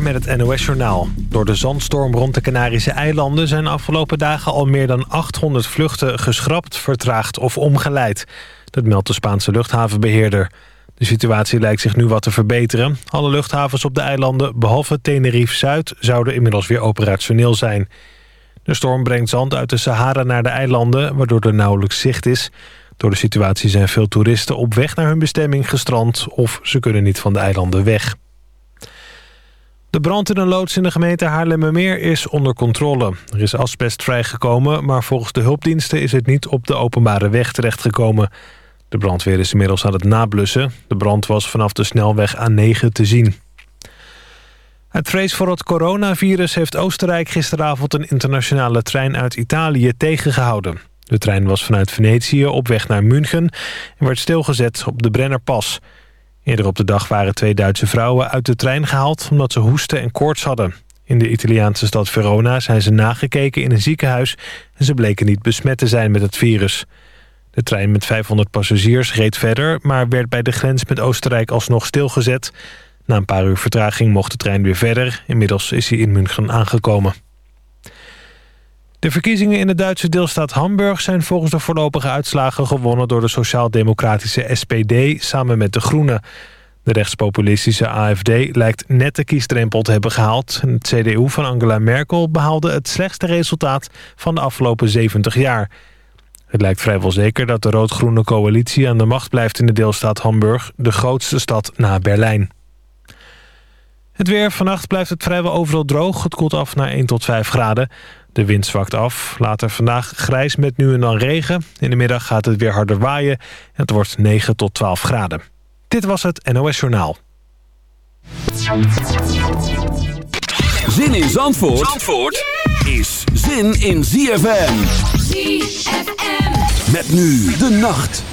Met het NOS-journaal. Door de zandstorm rond de Canarische eilanden... zijn afgelopen dagen al meer dan 800 vluchten geschrapt, vertraagd of omgeleid. Dat meldt de Spaanse luchthavenbeheerder. De situatie lijkt zich nu wat te verbeteren. Alle luchthavens op de eilanden, behalve Tenerife-Zuid... zouden inmiddels weer operationeel zijn. De storm brengt zand uit de Sahara naar de eilanden... waardoor er nauwelijks zicht is... Door de situatie zijn veel toeristen op weg naar hun bestemming gestrand... of ze kunnen niet van de eilanden weg. De brand in een loods in de gemeente Haarlemmermeer is onder controle. Er is asbest vrijgekomen, maar volgens de hulpdiensten... is het niet op de openbare weg terechtgekomen. De brandweer is inmiddels aan het nablussen. De brand was vanaf de snelweg A9 te zien. Het vrees voor het coronavirus heeft Oostenrijk gisteravond... een internationale trein uit Italië tegengehouden. De trein was vanuit Venetië op weg naar München... en werd stilgezet op de Brennerpas... Eerder op de dag waren twee Duitse vrouwen uit de trein gehaald... omdat ze hoesten en koorts hadden. In de Italiaanse stad Verona zijn ze nagekeken in een ziekenhuis... en ze bleken niet besmet te zijn met het virus. De trein met 500 passagiers reed verder... maar werd bij de grens met Oostenrijk alsnog stilgezet. Na een paar uur vertraging mocht de trein weer verder. Inmiddels is hij in München aangekomen. De verkiezingen in de Duitse deelstaat Hamburg zijn volgens de voorlopige uitslagen gewonnen door de sociaal-democratische SPD samen met de Groenen. De rechtspopulistische AFD lijkt net de kiesdrempel te hebben gehaald. Het CDU van Angela Merkel behaalde het slechtste resultaat van de afgelopen 70 jaar. Het lijkt vrijwel zeker dat de rood-groene coalitie aan de macht blijft in de deelstaat Hamburg, de grootste stad na Berlijn. Het weer. Vannacht blijft het vrijwel overal droog. Het koelt af naar 1 tot 5 graden. De wind zwakt af. Later vandaag grijs met nu en dan regen. In de middag gaat het weer harder waaien. En het wordt 9 tot 12 graden. Dit was het NOS Journaal. Zin in Zandvoort, Zandvoort is zin in ZFM. ZFM. Met nu de nacht.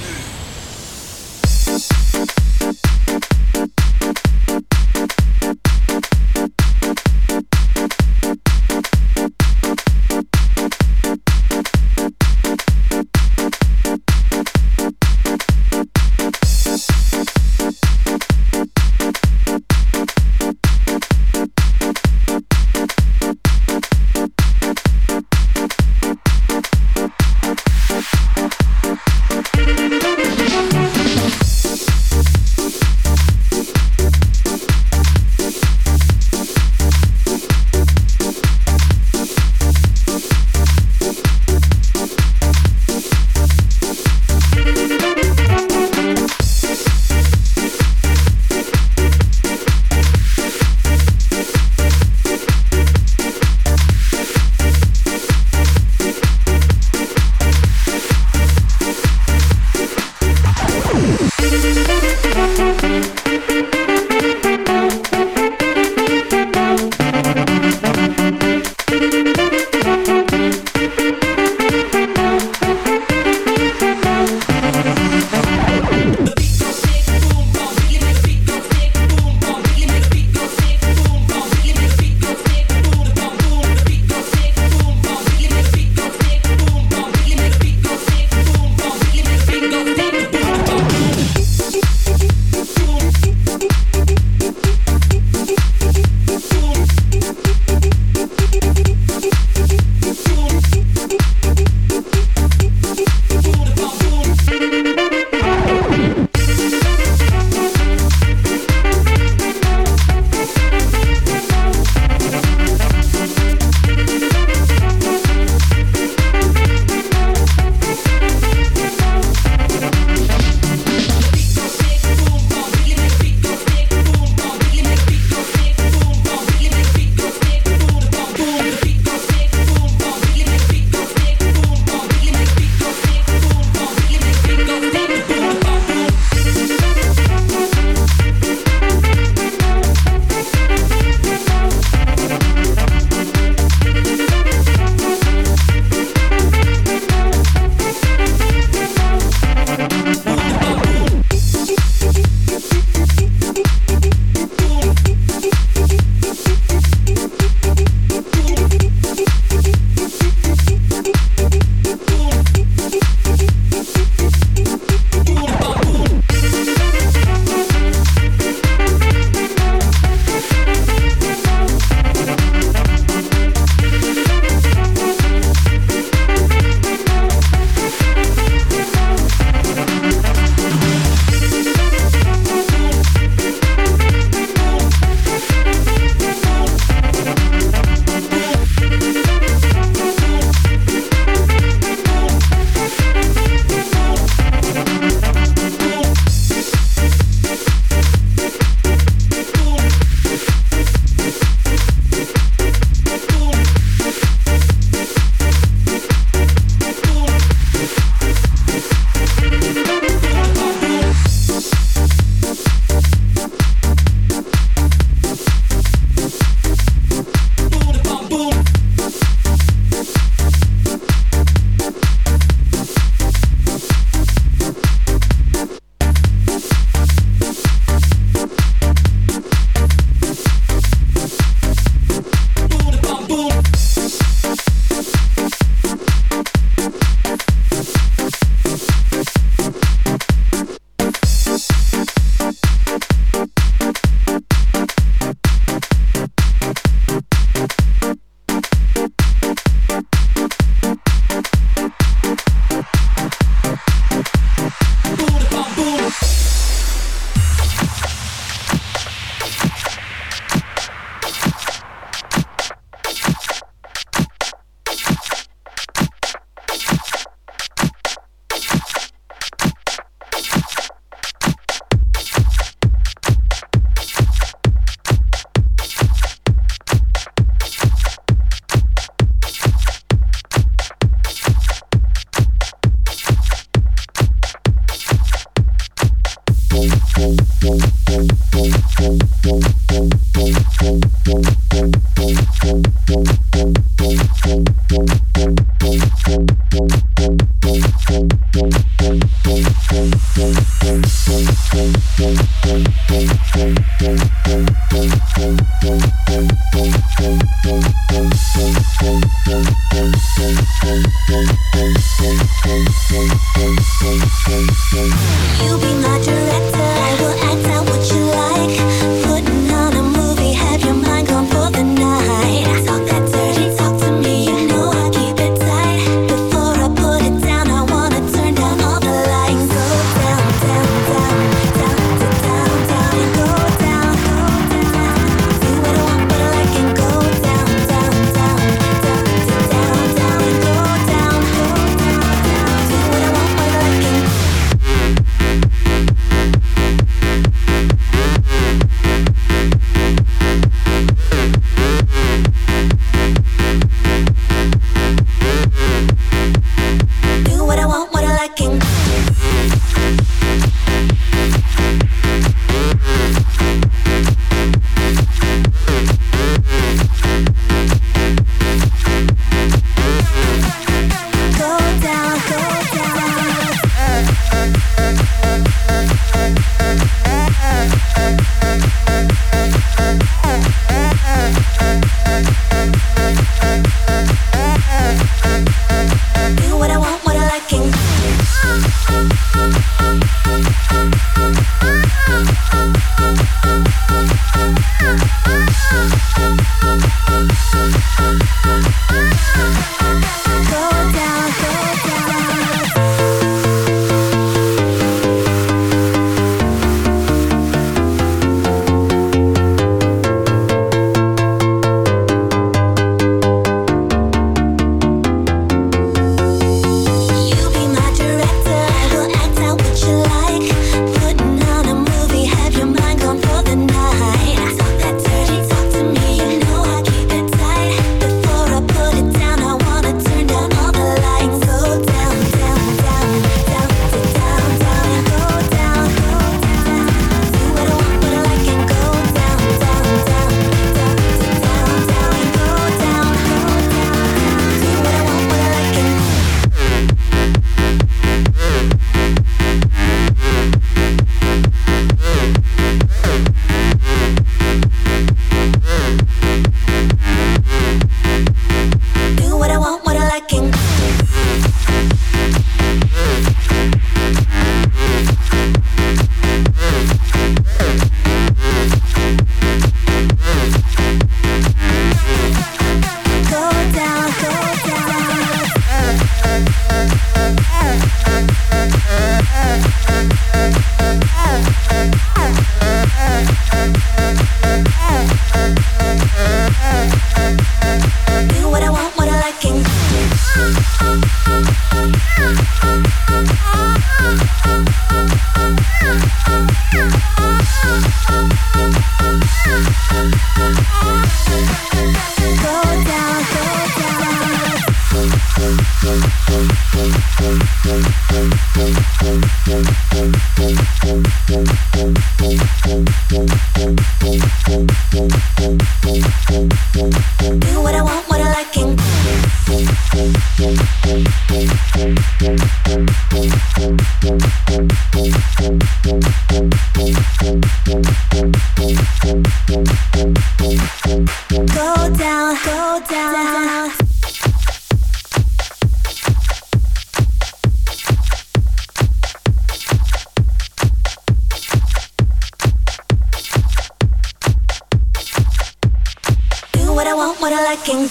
what I want, what I like, and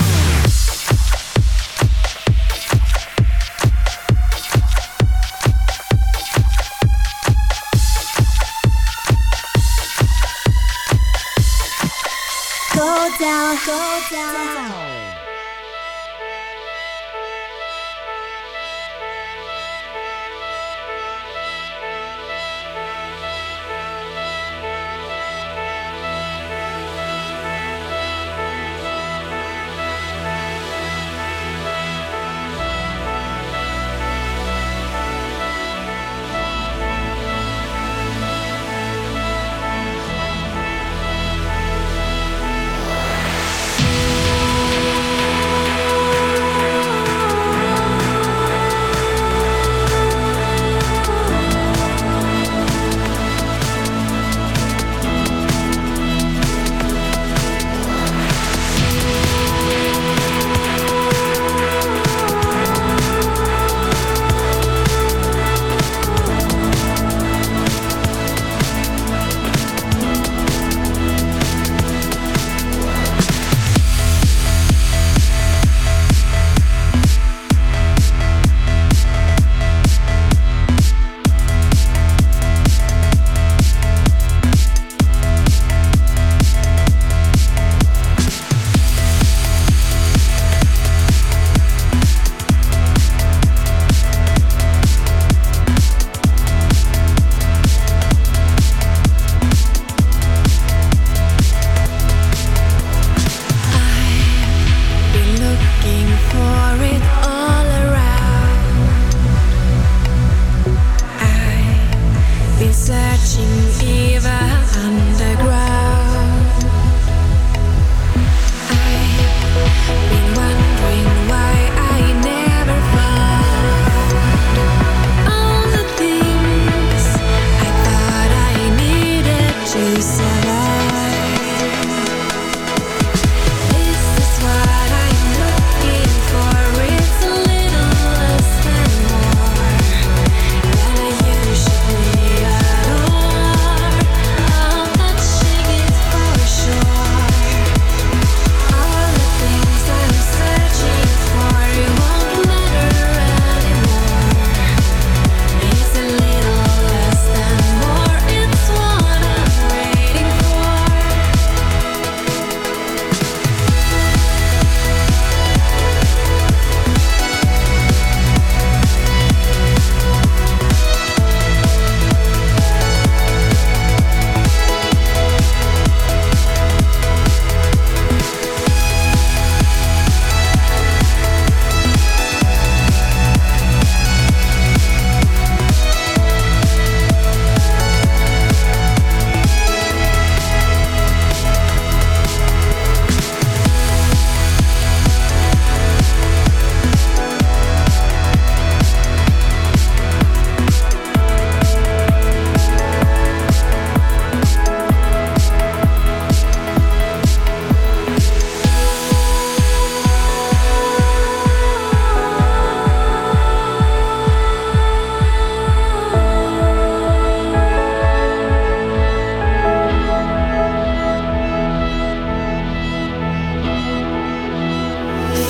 go down, go down. Menschen.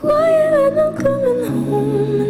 quiet and I'm coming home.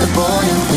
the border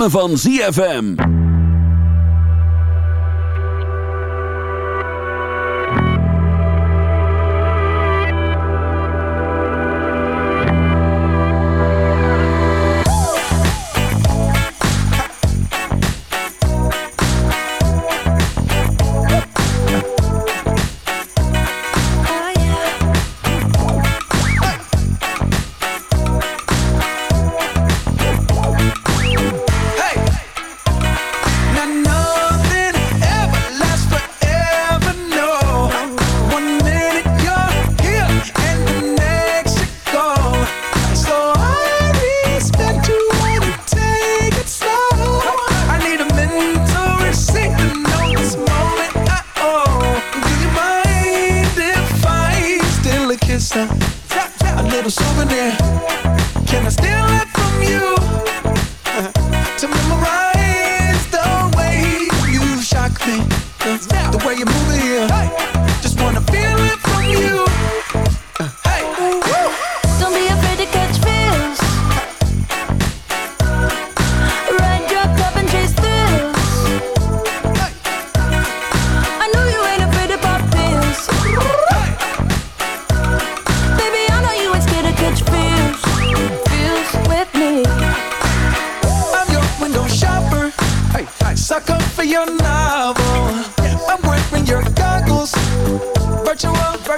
ritme van ZFM.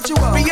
Virtual,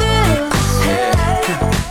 thrills.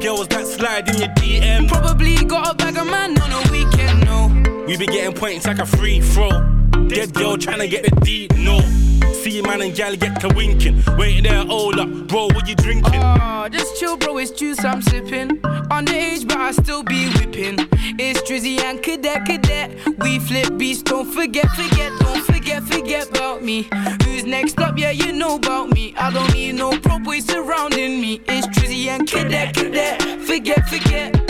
That slide in your DM. Probably got a bag of man on. We be getting points like a free throw. Dead girl tryna get the D, no. See man and gal get to winking. Wait there, hold up, bro, what you drinking? Oh, just chill, bro. It's juice I'm sipping. Underage, but I still be whipping. It's Drizzy and Cadet, Cadet. We flip beats, don't forget, forget, don't forget, forget about me. Who's next up? Yeah, you know about me. I don't need no pro boys surrounding me. It's Drizzy and Cadet, Cadet. Forget, forget.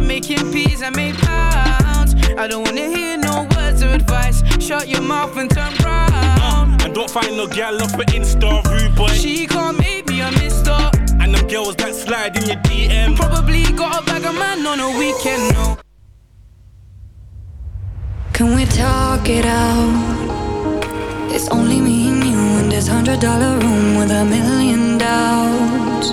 I'm making peas, I make pounds. I don't wanna hear no words of advice. Shut your mouth and turn round. Uh, and don't find no gal off an Insta rude boy. She can't make me a mister. And them girls that slide in your DM. Probably got a bag of man on a weekend, no. Can we talk it out? It's only me and you in this hundred dollar room with a million doubts.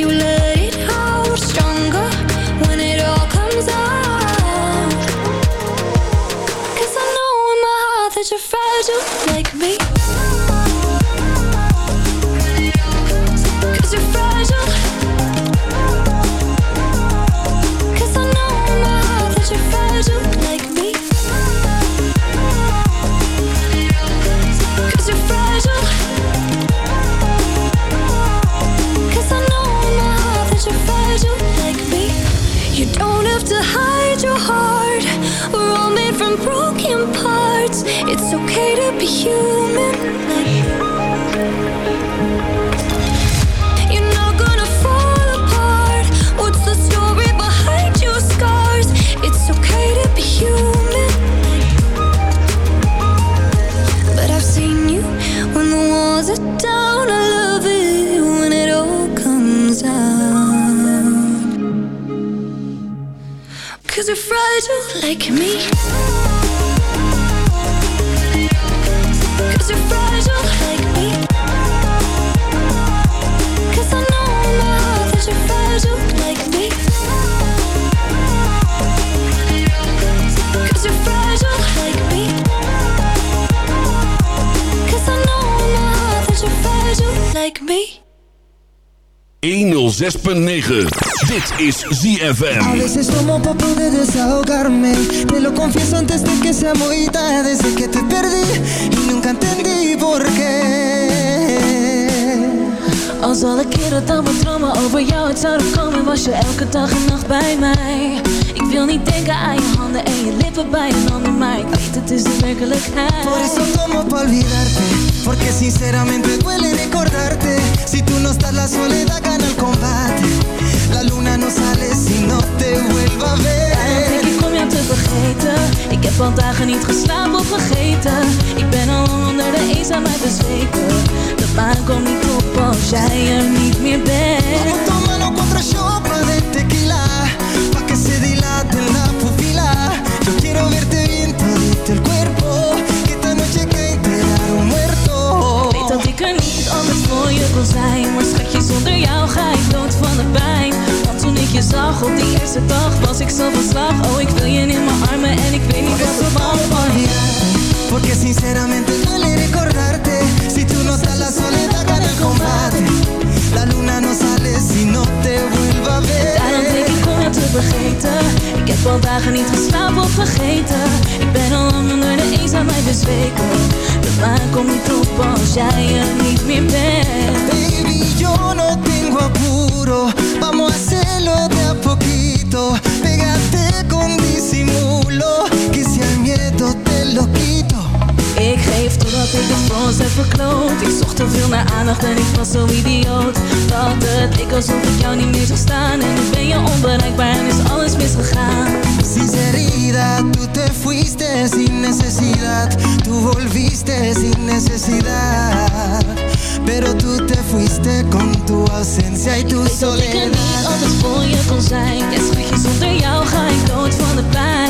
You let Dit is ZFM. A veces tomo pa poder desahogarme. Te lo confieso antes de que sea muy tarde Desde que te perdí y nunca entendí por qué. Als alle keren dat mijn dromen over jou uit zouden komen Was je elke dag en nacht bij mij. Ik wil niet denken aan je handen en je lippen bij een ander Maar ik weet het is de werkelijkheid. Por eso tomo pa olvidarte Porque sinceramente duele recordarte. Si tú no estás la soledad gana el combate. Ik om jou te vergeten. Ik heb al dagen niet geslapen of vergeten. Ik ben al onder de eenzaamheid bezweken. De maan komt niet op als jij er niet meer bent je zag op die eerste dag Was ik zo van slag. Oh, ik wil je in mijn armen En ik weet niet wat er van van je Porque sinceramente duele recordarte. Si tú no estás la soledad gana el combate. La luna no sale si no te vuelva a ver vergeten. Ik heb al dagen niet geslapen of vergeten. Ik ben al lang onder de eenzaamheid bezweken. De maan komt niet op als jij er niet meer bent. Baby, yo no tengo apuro. Vamos a hacerlo de a poquito. Pégate con disimulo Que si al miedo te lo quito Ik geef totdat ik het voor ons heb verkloot. Ik zocht te veel naar aandacht en ik was zo idioot. Dat het leek alsof ik jou niet meer zag staan. En nu ben je onbereikbaar en is alles misgegaan. Sinceridad, tú te fuiste sin necesidad. Tú volviste sin necesidad. Pero tú te fuiste con tu ausencia y tu Ik weet dat ik er soledad. niet altijd voor je kon zijn. Ja schatje, zonder jou ga ik dood van de pijn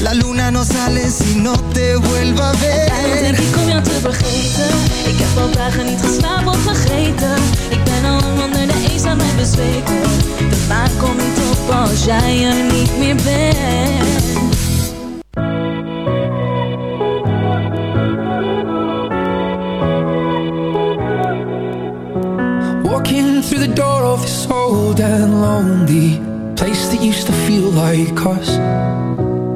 La luna no sale si no te vuelva a Daarom ver denk ik om jou te vergeten. Ik heb al dagen niet geslapen of vergeten. Ik ben al lang onder de eenzaamheid bezweken. De maan komt niet op als jij er niet meer bent. Walking through the door of this old and lonely place that used to feel like us.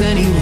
anyway. anyone